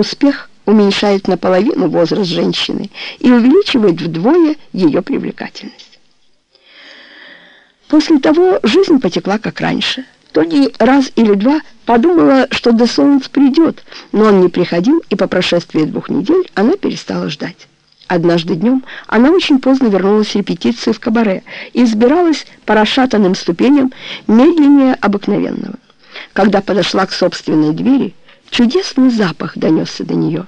Успех уменьшает наполовину возраст женщины и увеличивает вдвое ее привлекательность. После того жизнь потекла как раньше. Тони раз или два подумала, что Де Солнц придет, но он не приходил, и по прошествии двух недель она перестала ждать. Однажды днем она очень поздно вернулась с репетиции в кабаре и взбиралась по расшатанным ступеням медленнее обыкновенного. Когда подошла к собственной двери, чудесный запах донесся до нее.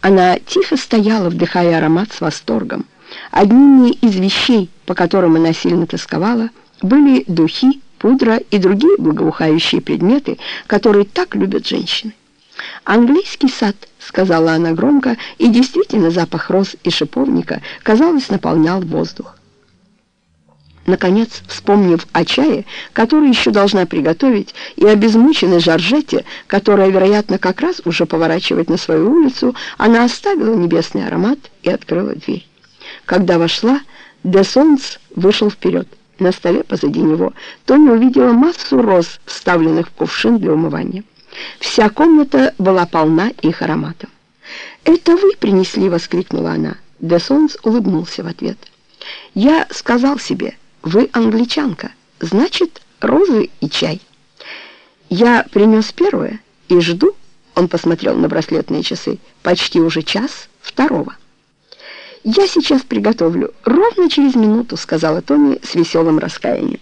Она тихо стояла, вдыхая аромат с восторгом. Одними из вещей, по которым она сильно тосковала, были духи, пудра и другие благоухающие предметы, которые так любят женщины. «Английский сад», — сказала она громко, и действительно запах роз и шиповника, казалось, наполнял воздух. Наконец, вспомнив о чае, который еще должна приготовить, и о безмученной Жоржете, которая, вероятно, как раз уже поворачивает на свою улицу, она оставила небесный аромат и открыла дверь. Когда вошла, Де Солнц вышел вперед. На столе позади него Тони увидела массу роз, вставленных в кувшин для умывания. Вся комната была полна их ароматом. «Это вы принесли!» — воскликнула она. Де Солнц улыбнулся в ответ. «Я сказал себе, вы англичанка, значит, розы и чай. Я принес первое и жду, он посмотрел на браслетные часы, почти уже час второго. «Я сейчас приготовлю, ровно через минуту», — сказала Тони с веселым раскаянием.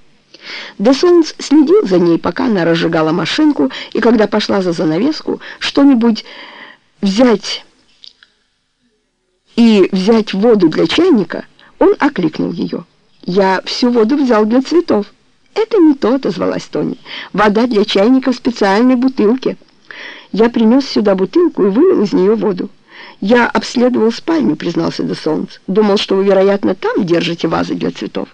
Де Солнц следил за ней, пока она разжигала машинку, и когда пошла за занавеску, что-нибудь взять и взять воду для чайника, он окликнул ее. «Я всю воду взял для цветов». «Это не то», — отозвалась Тони. «Вода для чайника в специальной бутылке». Я принес сюда бутылку и вылил из нее воду. «Я обследовал спальню», — признался Де Солнц. «Думал, что вы, вероятно, там держите вазы для цветов».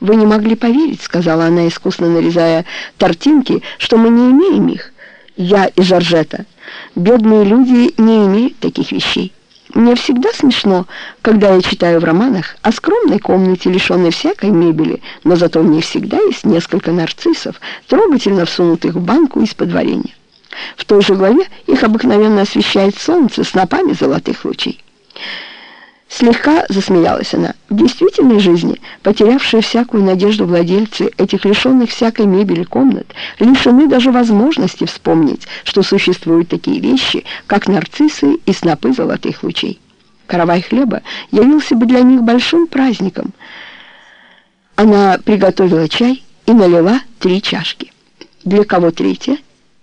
«Вы не могли поверить», — сказала она, искусно нарезая тортинки, «что мы не имеем их, я и Жоржета. Бедные люди не имеют таких вещей». Мне всегда смешно, когда я читаю в романах о скромной комнате, лишенной всякой мебели, но зато в ней всегда есть несколько нарциссов, трогательно всунутых в банку из-под варенья. В той же главе их обыкновенно освещает солнце снопами золотых лучей. Слегка засмеялась она. В действительной жизни, потерявшие всякую надежду владельцы этих лишенных всякой мебели комнат, лишены даже возможности вспомнить, что существуют такие вещи, как нарциссы и снопы золотых лучей. Каравай хлеба явился бы для них большим праздником. Она приготовила чай и налила три чашки. Для кого третья?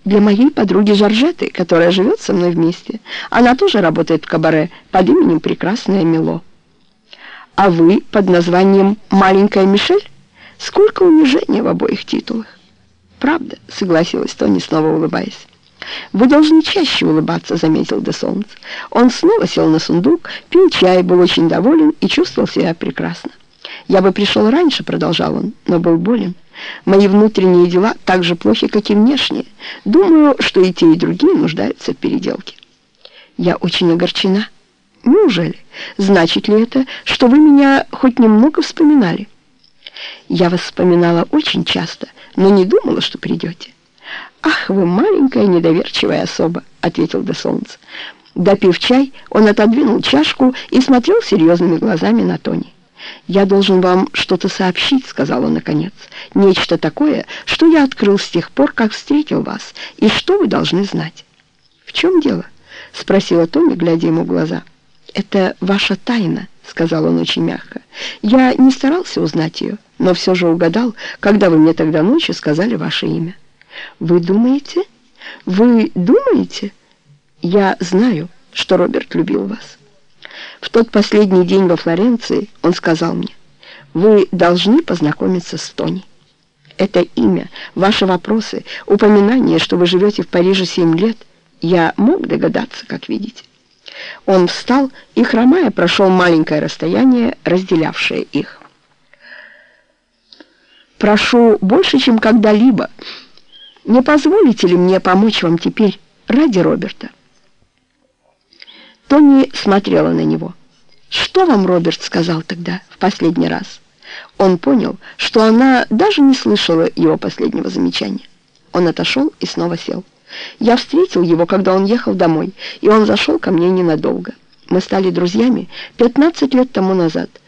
Для моей подруги Жоржеты, которая живет со мной вместе. Она тоже работает в кабаре под именем Прекрасная Мило. А вы под названием «Маленькая Мишель»? Сколько унижения в обоих титулах. Правда, согласилась Тони, снова улыбаясь. «Вы должны чаще улыбаться», — заметил Де Солнц. Он снова сел на сундук, пил чай, был очень доволен и чувствовал себя прекрасно. «Я бы пришел раньше», — продолжал он, — «но был болен». Мои внутренние дела так же плохи, как и внешние. Думаю, что и те, и другие нуждаются в переделке. Я очень огорчена. Неужели? Значит ли это, что вы меня хоть немного вспоминали? Я вас вспоминала очень часто, но не думала, что придете. «Ах, вы маленькая недоверчивая особа», — ответил Де Солнце. Допив чай, он отодвинул чашку и смотрел серьезными глазами на Тони. «Я должен вам что-то сообщить», — сказал он наконец. «Нечто такое, что я открыл с тех пор, как встретил вас, и что вы должны знать». «В чем дело?» — спросила Томи, глядя ему в глаза. «Это ваша тайна», — сказал он очень мягко. «Я не старался узнать ее, но все же угадал, когда вы мне тогда ночью сказали ваше имя». «Вы думаете? Вы думаете?» «Я знаю, что Роберт любил вас». В тот последний день во Флоренции он сказал мне, «Вы должны познакомиться с Тони». Это имя, ваши вопросы, упоминание, что вы живете в Париже семь лет, я мог догадаться, как видите. Он встал и, хромая, прошел маленькое расстояние, разделявшее их. «Прошу больше, чем когда-либо. Не позволите ли мне помочь вам теперь ради Роберта?» Тони смотрела на него. «Что вам Роберт сказал тогда, в последний раз?» Он понял, что она даже не слышала его последнего замечания. Он отошел и снова сел. Я встретил его, когда он ехал домой, и он зашел ко мне ненадолго. Мы стали друзьями 15 лет тому назад.